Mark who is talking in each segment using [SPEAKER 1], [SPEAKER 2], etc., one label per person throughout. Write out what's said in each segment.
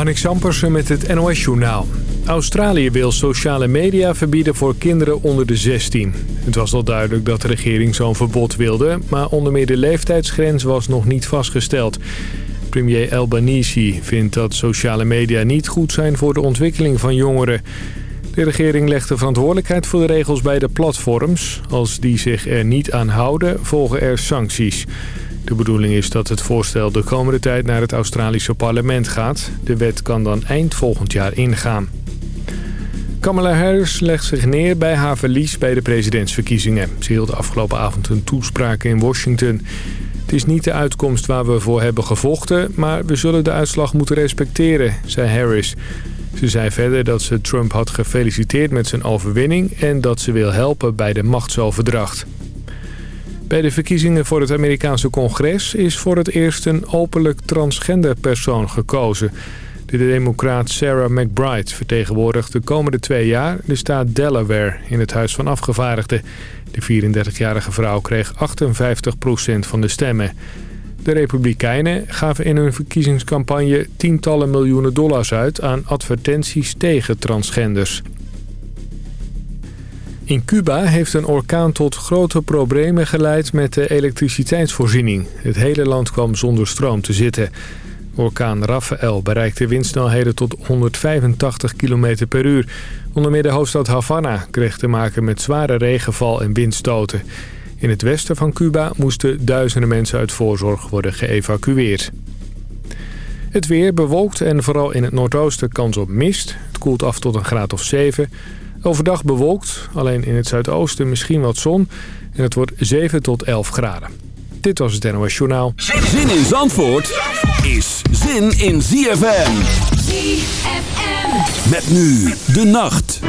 [SPEAKER 1] Marnik Sampersen met het NOS-journaal. Australië wil sociale media verbieden voor kinderen onder de 16. Het was al duidelijk dat de regering zo'n verbod wilde... maar onder meer de leeftijdsgrens was nog niet vastgesteld. Premier Albanese vindt dat sociale media niet goed zijn voor de ontwikkeling van jongeren. De regering legt de verantwoordelijkheid voor de regels bij de platforms. Als die zich er niet aan houden, volgen er sancties. De bedoeling is dat het voorstel de komende tijd naar het Australische parlement gaat. De wet kan dan eind volgend jaar ingaan. Kamala Harris legt zich neer bij haar verlies bij de presidentsverkiezingen. Ze hield afgelopen avond een toespraak in Washington. Het is niet de uitkomst waar we voor hebben gevochten... maar we zullen de uitslag moeten respecteren, zei Harris. Ze zei verder dat ze Trump had gefeliciteerd met zijn overwinning... en dat ze wil helpen bij de machtsoverdracht. Bij de verkiezingen voor het Amerikaanse congres is voor het eerst een openlijk transgender persoon gekozen. De democraat Sarah McBride vertegenwoordigt de komende twee jaar de staat Delaware in het Huis van Afgevaardigden. De 34-jarige vrouw kreeg 58% van de stemmen. De Republikeinen gaven in hun verkiezingscampagne tientallen miljoenen dollars uit aan advertenties tegen transgenders. In Cuba heeft een orkaan tot grote problemen geleid met de elektriciteitsvoorziening. Het hele land kwam zonder stroom te zitten. Orkaan Rafael bereikte windsnelheden tot 185 km per uur. Onder meer de hoofdstad Havana kreeg te maken met zware regenval en windstoten. In het westen van Cuba moesten duizenden mensen uit voorzorg worden geëvacueerd. Het weer bewolkt en vooral in het noordoosten kans op mist. Het koelt af tot een graad of 7. Overdag bewolkt, alleen in het zuidoosten misschien wat zon. En het wordt 7 tot 11 graden. Dit was het NOS Journaal.
[SPEAKER 2] Zin in Zandvoort is zin in ZFM.
[SPEAKER 3] ZFM.
[SPEAKER 2] Met nu de nacht.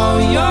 [SPEAKER 4] how your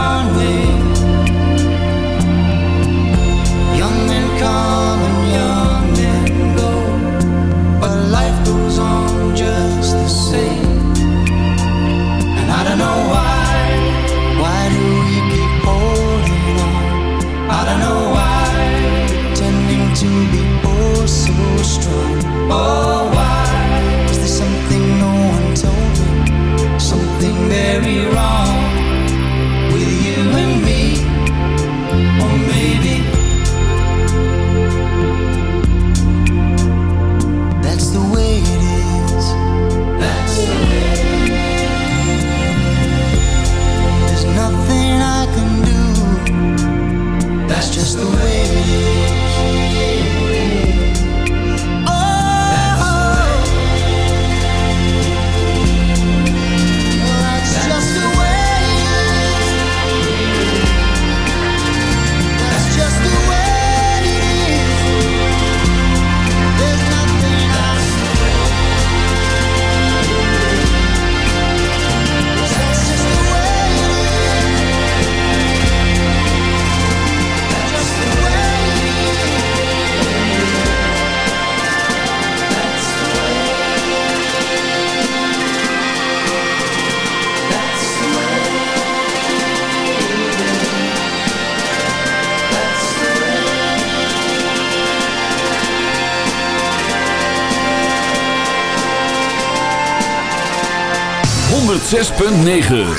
[SPEAKER 5] 106.9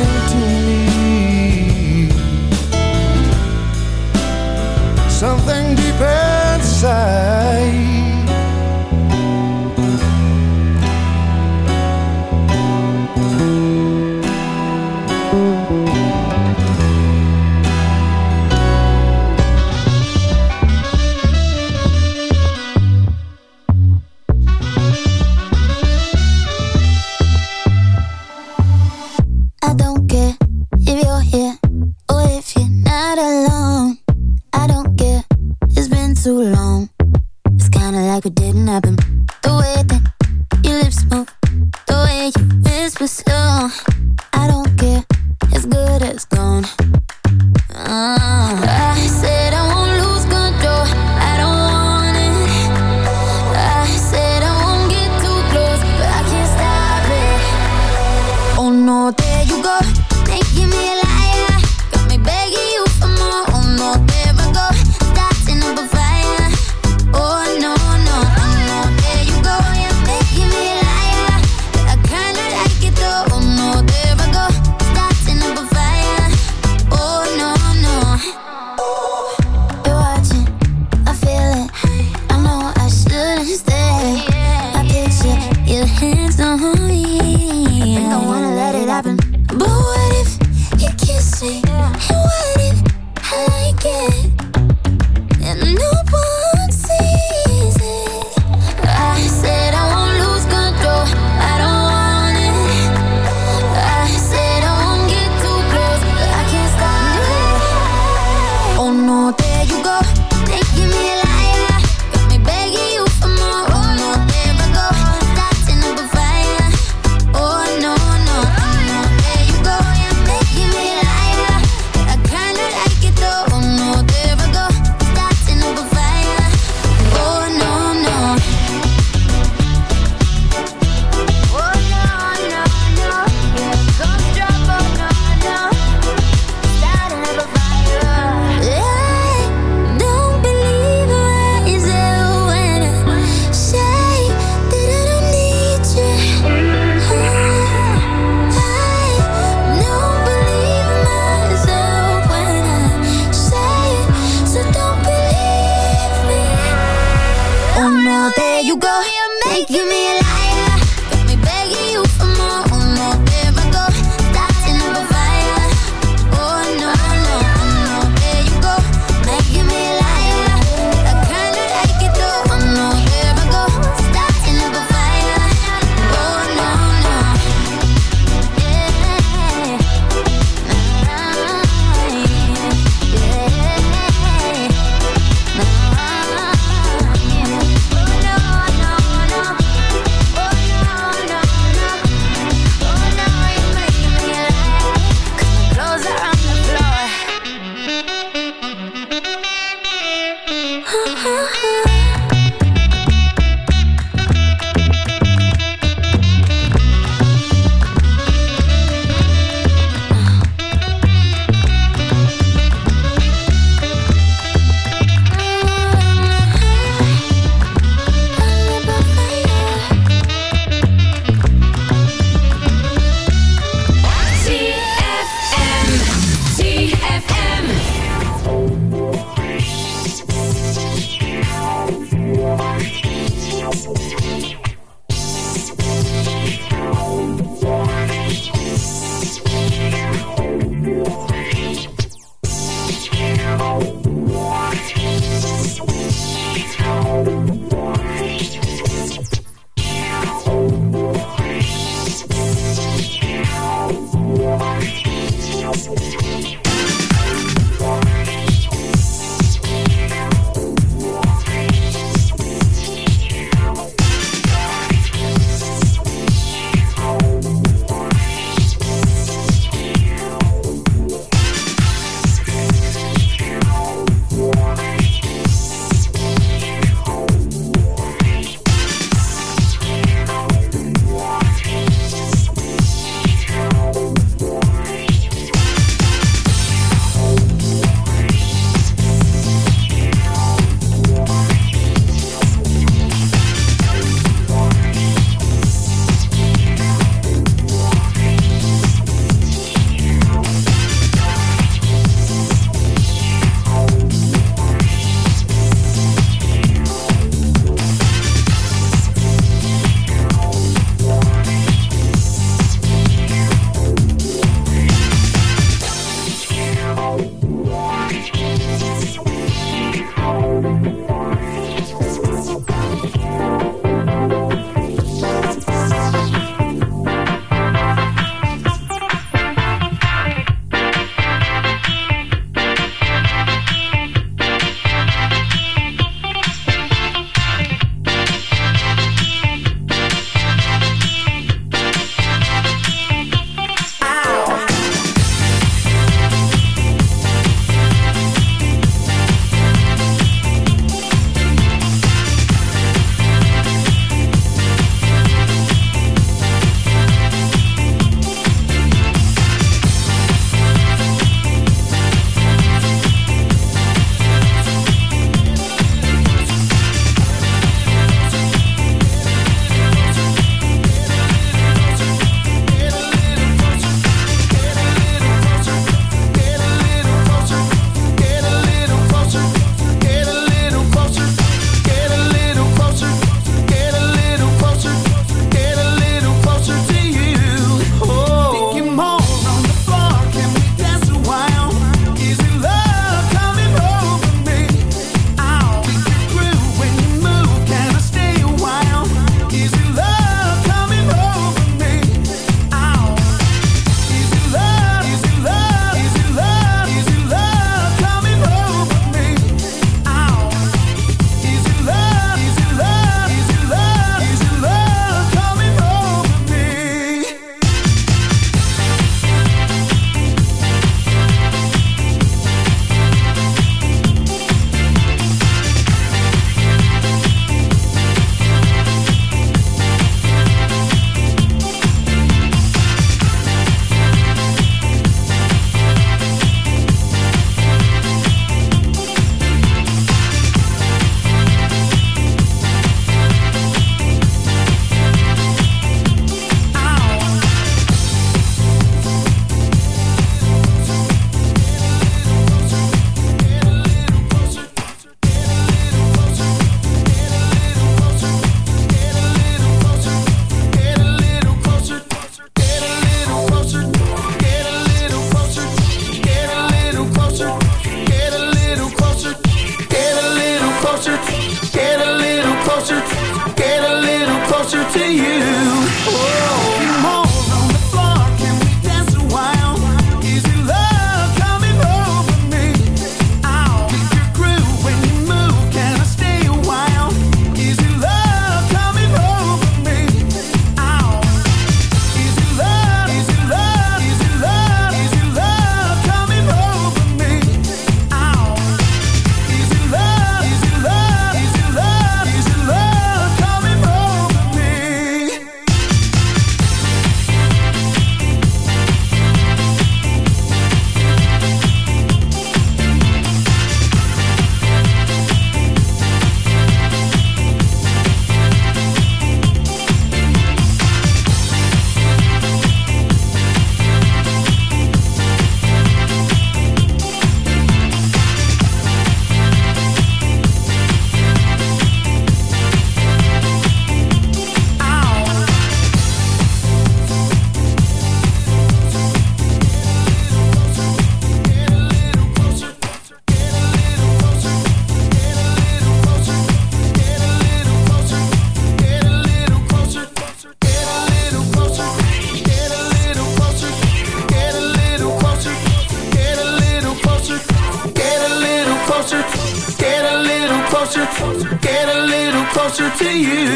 [SPEAKER 6] you.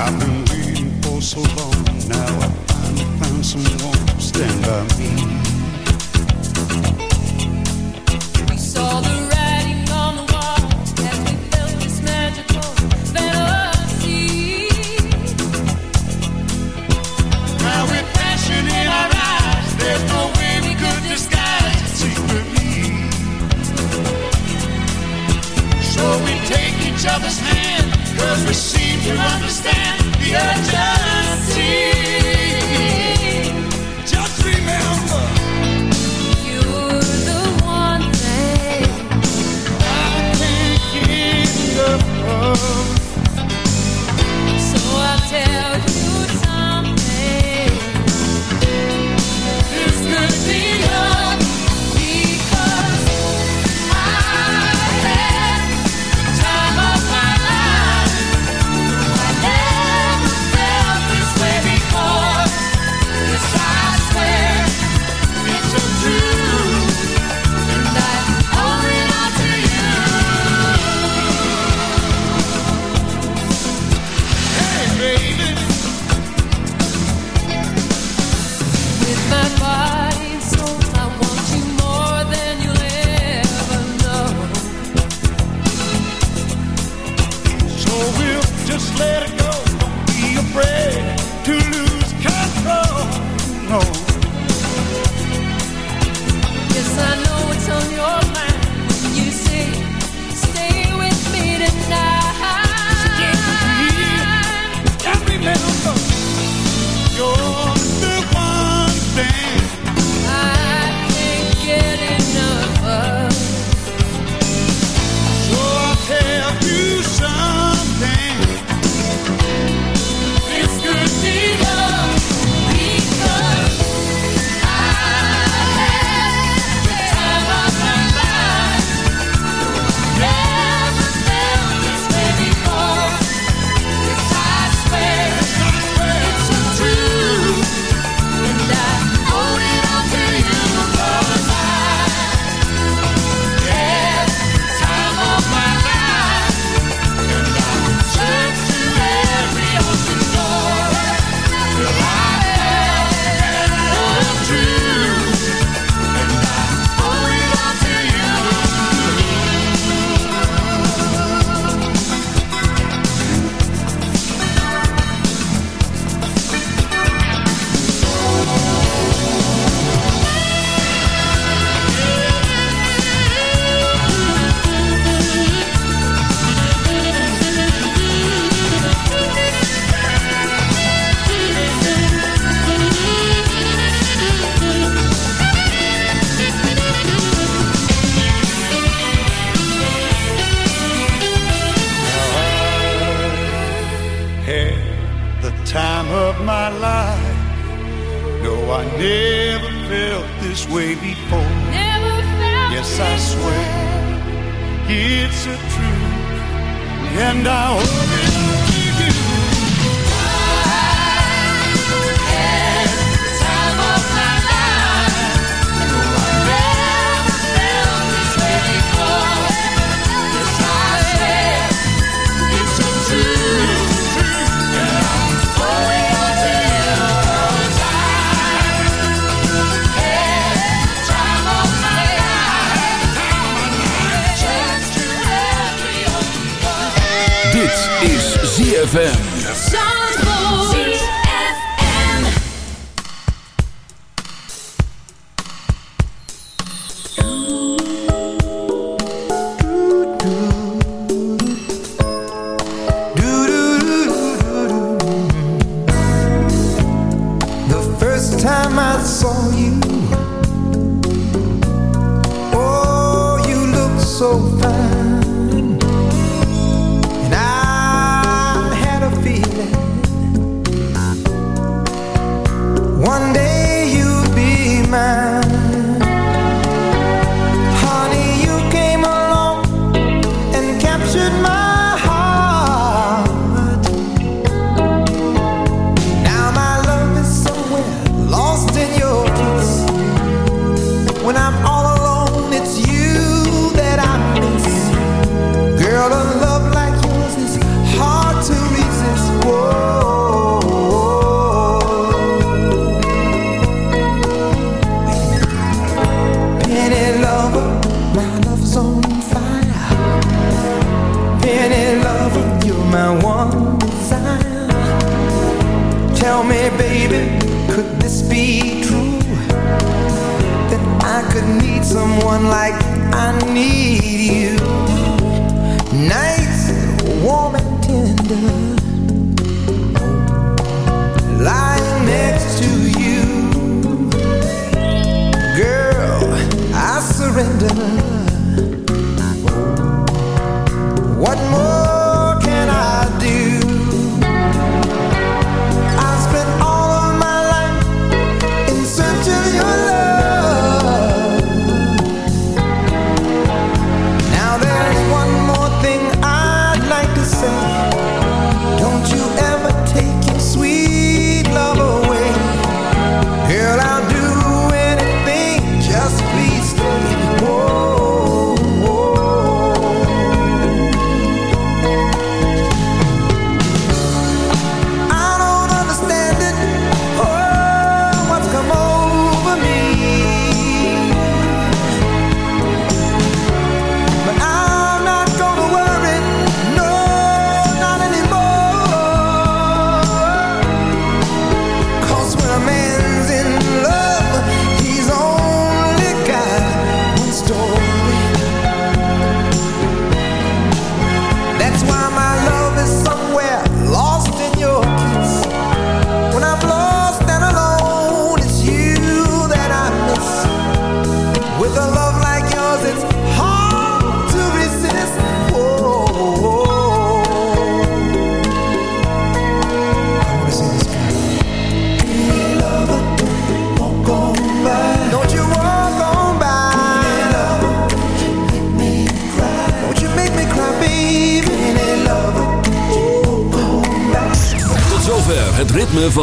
[SPEAKER 7] I've been waiting for so long. Now I finally found someone to stand by me.
[SPEAKER 8] We saw the writing on the wall as we felt this magical fantasy.
[SPEAKER 7] Now with passion in our eyes, there's no way we could disguise. So we take each other's hand. Cause we seem to understand the urgency.
[SPEAKER 9] ZFM. abandoned